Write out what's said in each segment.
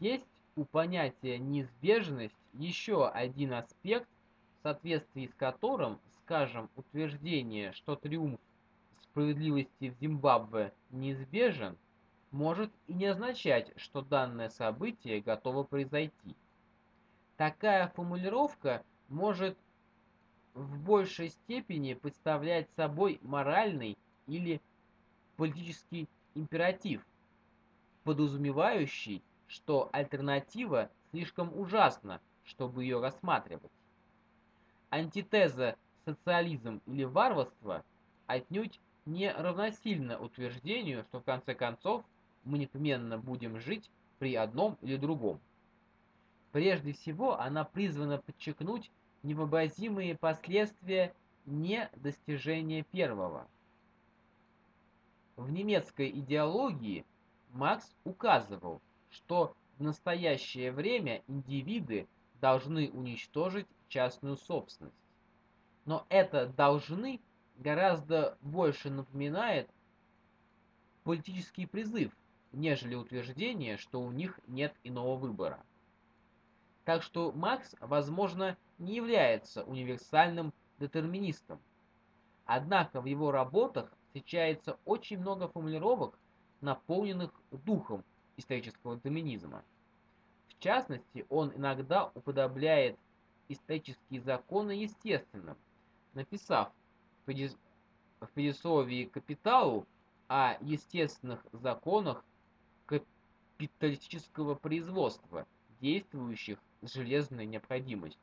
Есть у понятия неизбежность еще один аспект, в соответствии с которым, скажем, утверждение, что триумф справедливости в Зимбабве неизбежен, может и не означать, что данное событие готово произойти. Такая формулировка может в большей степени представлять собой моральный или политический императив, подразумевающий, что альтернатива слишком ужасна, чтобы ее рассматривать. Антитеза социализм или варварство отнюдь не равносильно утверждению, что в конце концов мы непременно будем жить при одном или другом. Прежде всего, она призвана подчеркнуть невообразимые последствия недостижения первого. В немецкой идеологии Маркс указывал, что в настоящее время индивиды должны уничтожить частную собственность. Но это «должны» гораздо больше напоминает политический призыв, нежели утверждение, что у них нет иного выбора. Так что Маркс, возможно, не является универсальным детерминистом. Однако в его работах встречается очень много формулировок, наполненных духом исторического детерминизма. В частности, он иногда уподобляет исторические законы естественным, написав в предисловии «Капиталу» о естественных законах капиталистического производства, действующих с железной необходимостью.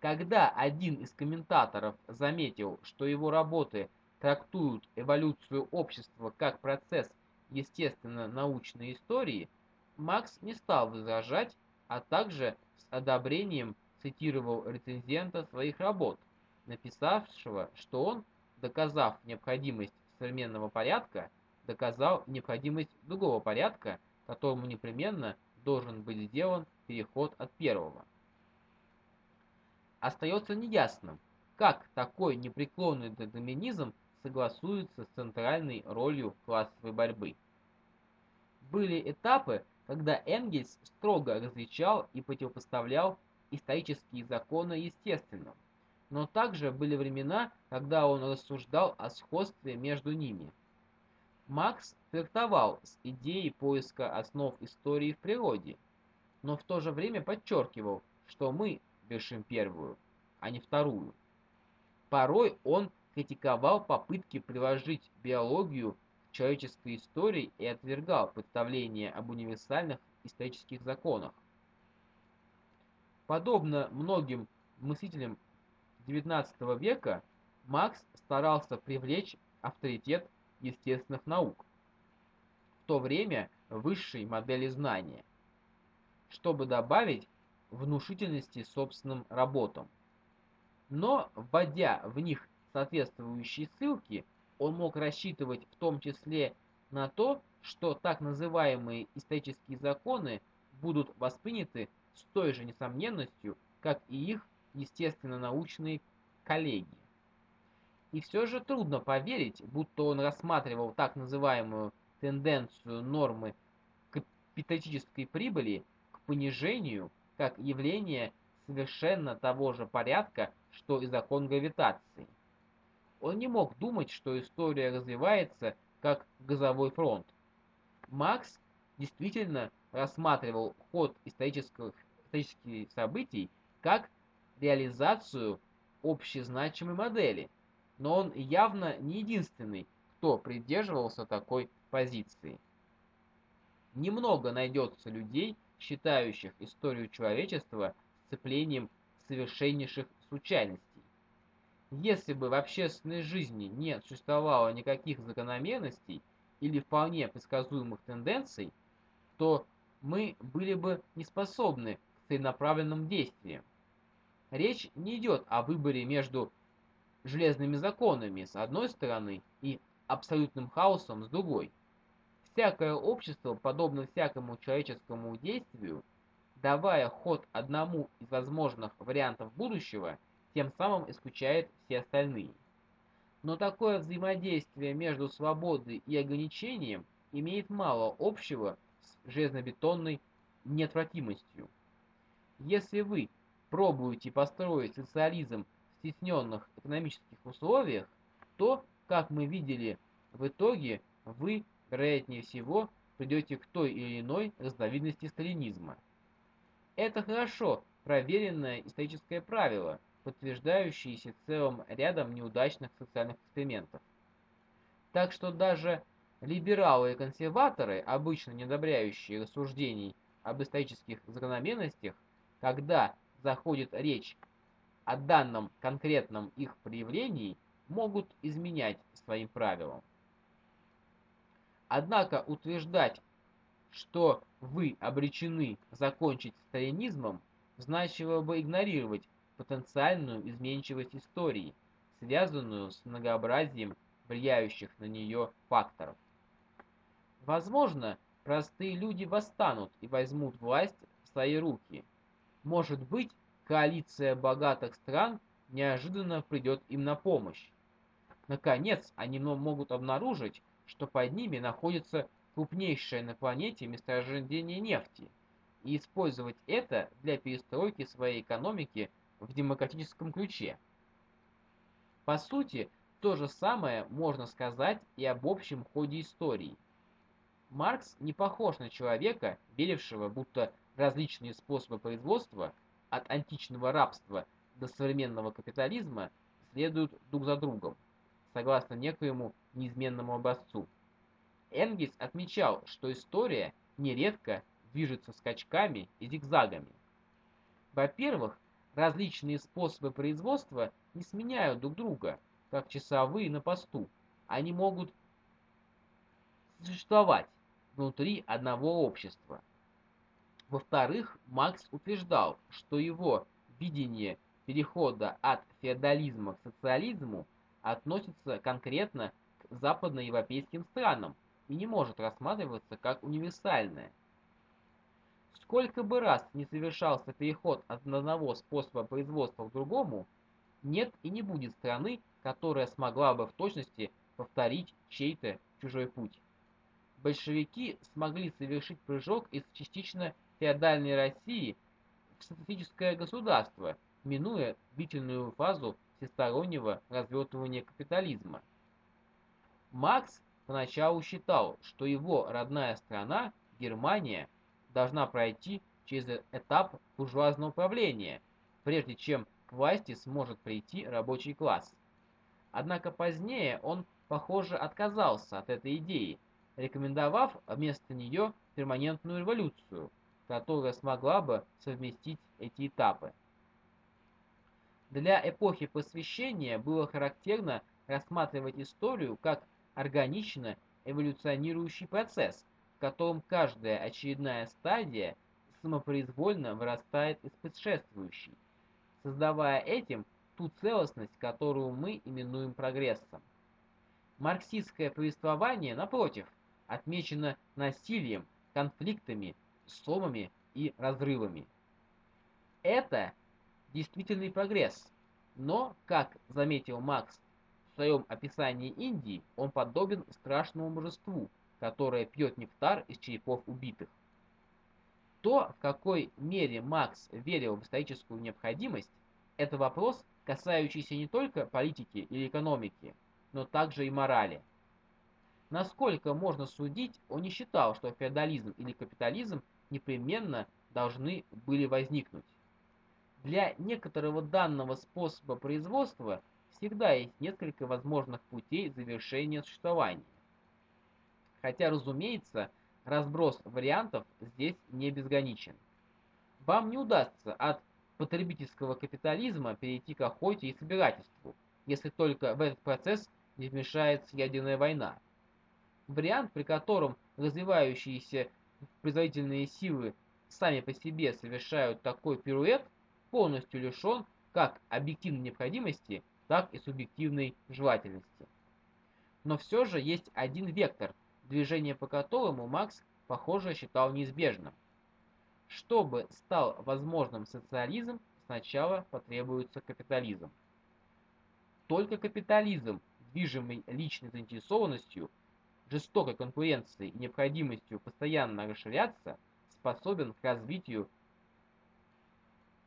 Когда один из комментаторов заметил, что его работы трактуют эволюцию общества как процесс естественно-научной истории, Макс не стал возражать, а также с одобрением цитировал рецензента своих работ, написавшего, что он, доказав необходимость современного порядка, доказал необходимость другого порядка, которому непременно должен быть сделан переход от первого. Остается неясным, как такой непреклонный детерминизм согласуется с центральной ролью классовой борьбы. Были этапы, когда Энгельс строго различал и противопоставлял исторические законы естественным, но также были времена, когда он рассуждал о сходстве между ними – Макс флиртовал с идеей поиска основ истории в природе, но в то же время подчеркивал, что мы вершим первую, а не вторую. Порой он критиковал попытки приложить биологию к человеческой истории и отвергал представление об универсальных исторических законах. Подобно многим мыслителям XIX века, Макс старался привлечь авторитет естественных наук, в то время высшей модели знания, чтобы добавить внушительности собственным работам. Но, вводя в них соответствующие ссылки, он мог рассчитывать в том числе на то, что так называемые исторические законы будут восприняты с той же несомненностью, как и их естественно-научные коллеги. И все же трудно поверить, будто он рассматривал так называемую тенденцию нормы капиталистической прибыли к понижению как явление совершенно того же порядка, что и закон гравитации. Он не мог думать, что история развивается как газовой фронт. Маркс действительно рассматривал ход исторических, исторических событий как реализацию общезначимой модели – но он явно не единственный, кто придерживался такой позиции. Немного найдется людей, считающих историю человечества сцеплением совершеннейших случайностей. Если бы в общественной жизни не существовало никаких закономерностей или вполне предсказуемых тенденций, то мы были бы не способны к целенаправленным действиям. Речь не идет о выборе между железными законами с одной стороны и абсолютным хаосом с другой. Всякое общество, подобно всякому человеческому действию, давая ход одному из возможных вариантов будущего, тем самым исключает все остальные. Но такое взаимодействие между свободой и ограничением имеет мало общего с железнобетонной неотвратимостью. Если вы пробуете построить социализм в стесненных экономических условиях, то, как мы видели, в итоге вы, вероятнее всего, придете к той или иной разновидности сталинизма. Это хорошо проверенное историческое правило, подтверждающееся целым рядом неудачных социальных экспериментов. Так что даже либералы и консерваторы, обычно не одобряющие рассуждений об исторических закономерностях, когда заходит речь о данном конкретном их проявлении, могут изменять своим правилам. Однако утверждать, что вы обречены закончить сталинизмом, значило бы игнорировать потенциальную изменчивость истории, связанную с многообразием влияющих на нее факторов. Возможно, простые люди восстанут и возьмут власть в свои руки. Может быть, коалиция богатых стран неожиданно придет им на помощь. Наконец, они могут обнаружить, что под ними находится крупнейшее на планете месторождение нефти, и использовать это для перестройки своей экономики в демократическом ключе. По сути, то же самое можно сказать и об общем ходе истории. Маркс не похож на человека, верившего, будто различные способы производства, от античного рабства до современного капитализма, следуют друг за другом, согласно некоему неизменному образцу. Энгельс отмечал, что история нередко движется скачками и зигзагами. Во-первых, различные способы производства не сменяют друг друга, как часовые на посту. Они могут существовать внутри одного общества. Во-вторых, Макс утверждал, что его видение перехода от феодализма к социализму относится конкретно к западноевропейским странам и не может рассматриваться как универсальное. Сколько бы раз не совершался переход от одного способа производства к другому, нет и не будет страны, которая смогла бы в точности повторить чей-то чужой путь. Большевики смогли совершить прыжок из частично феодальной России в социалистическое государство, минуя длительную фазу всестороннего развертывания капитализма. Маркс поначалу считал, что его родная страна, Германия, должна пройти через этап буржуазного управления, прежде чем к власти сможет прийти рабочий класс. Однако позднее он, похоже, отказался от этой идеи, рекомендовав вместо нее перманентную революцию, которая смогла бы совместить эти этапы. Для эпохи Просвещения было характерно рассматривать историю как органично эволюционирующий процесс, котором каждая очередная стадия самопроизвольно вырастает из предшествующей, создавая этим ту целостность, которую мы именуем прогрессом. Марксистское повествование, напротив, отмечено насилием, конфликтами, сломами и разрывами. Это действительный прогресс, но, как заметил Макс в своем описании Индии, он подобен страшному божеству, которое пьет нектар из черепов убитых. То, в какой мере Макс верил в историческую необходимость, это вопрос, касающийся не только политики или экономики, но также и морали. Насколько можно судить, он не считал, что феодализм или капитализм непременно должны были возникнуть. Для некоторого данного способа производства всегда есть несколько возможных путей завершения существования. Хотя, разумеется, разброс вариантов здесь не безграничен. Вам не удастся от потребительского капитализма перейти к охоте и собирательству, если только в этот процесс не вмешается ядерная война. Вариант, при котором развивающиеся производительные силы сами по себе совершают такой пируэт, полностью лишен как объективной необходимости, так и субъективной желательности. Но все же есть один вектор, движение по которому Макс, похоже, считал неизбежным. Чтобы стал возможным социализм, сначала потребуется капитализм. Только капитализм, движимый личной заинтересованностью, жестокой конкуренцией и необходимостью постоянно расширяться, способен к развитию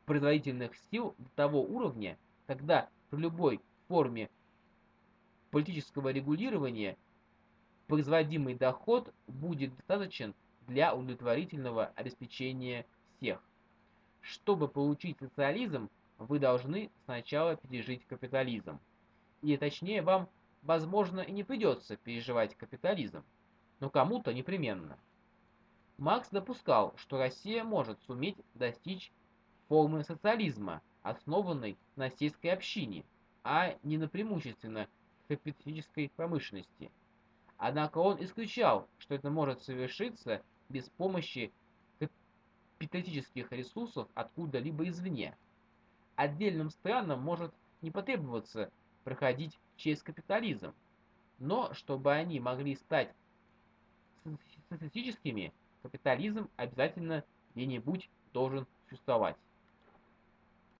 производительных сил до того уровня, когда при любой форме политического регулирования производимый доход будет достаточен для удовлетворительного обеспечения всех. Чтобы получить социализм, вы должны сначала пережить капитализм. И точнее, вам, возможно, и не придется переживать капитализм, но кому-то непременно. Маркс допускал, что Россия может суметь достичь формы социализма, основанной на сельской общине, а не на преимущественно капиталистической промышленности. Однако он исключал, что это может совершиться без помощи капиталистических ресурсов откуда-либо извне. Отдельным странам может не потребоваться проходить через капитализм, но чтобы они могли стать социалистическими, капитализм обязательно где-нибудь должен существовать.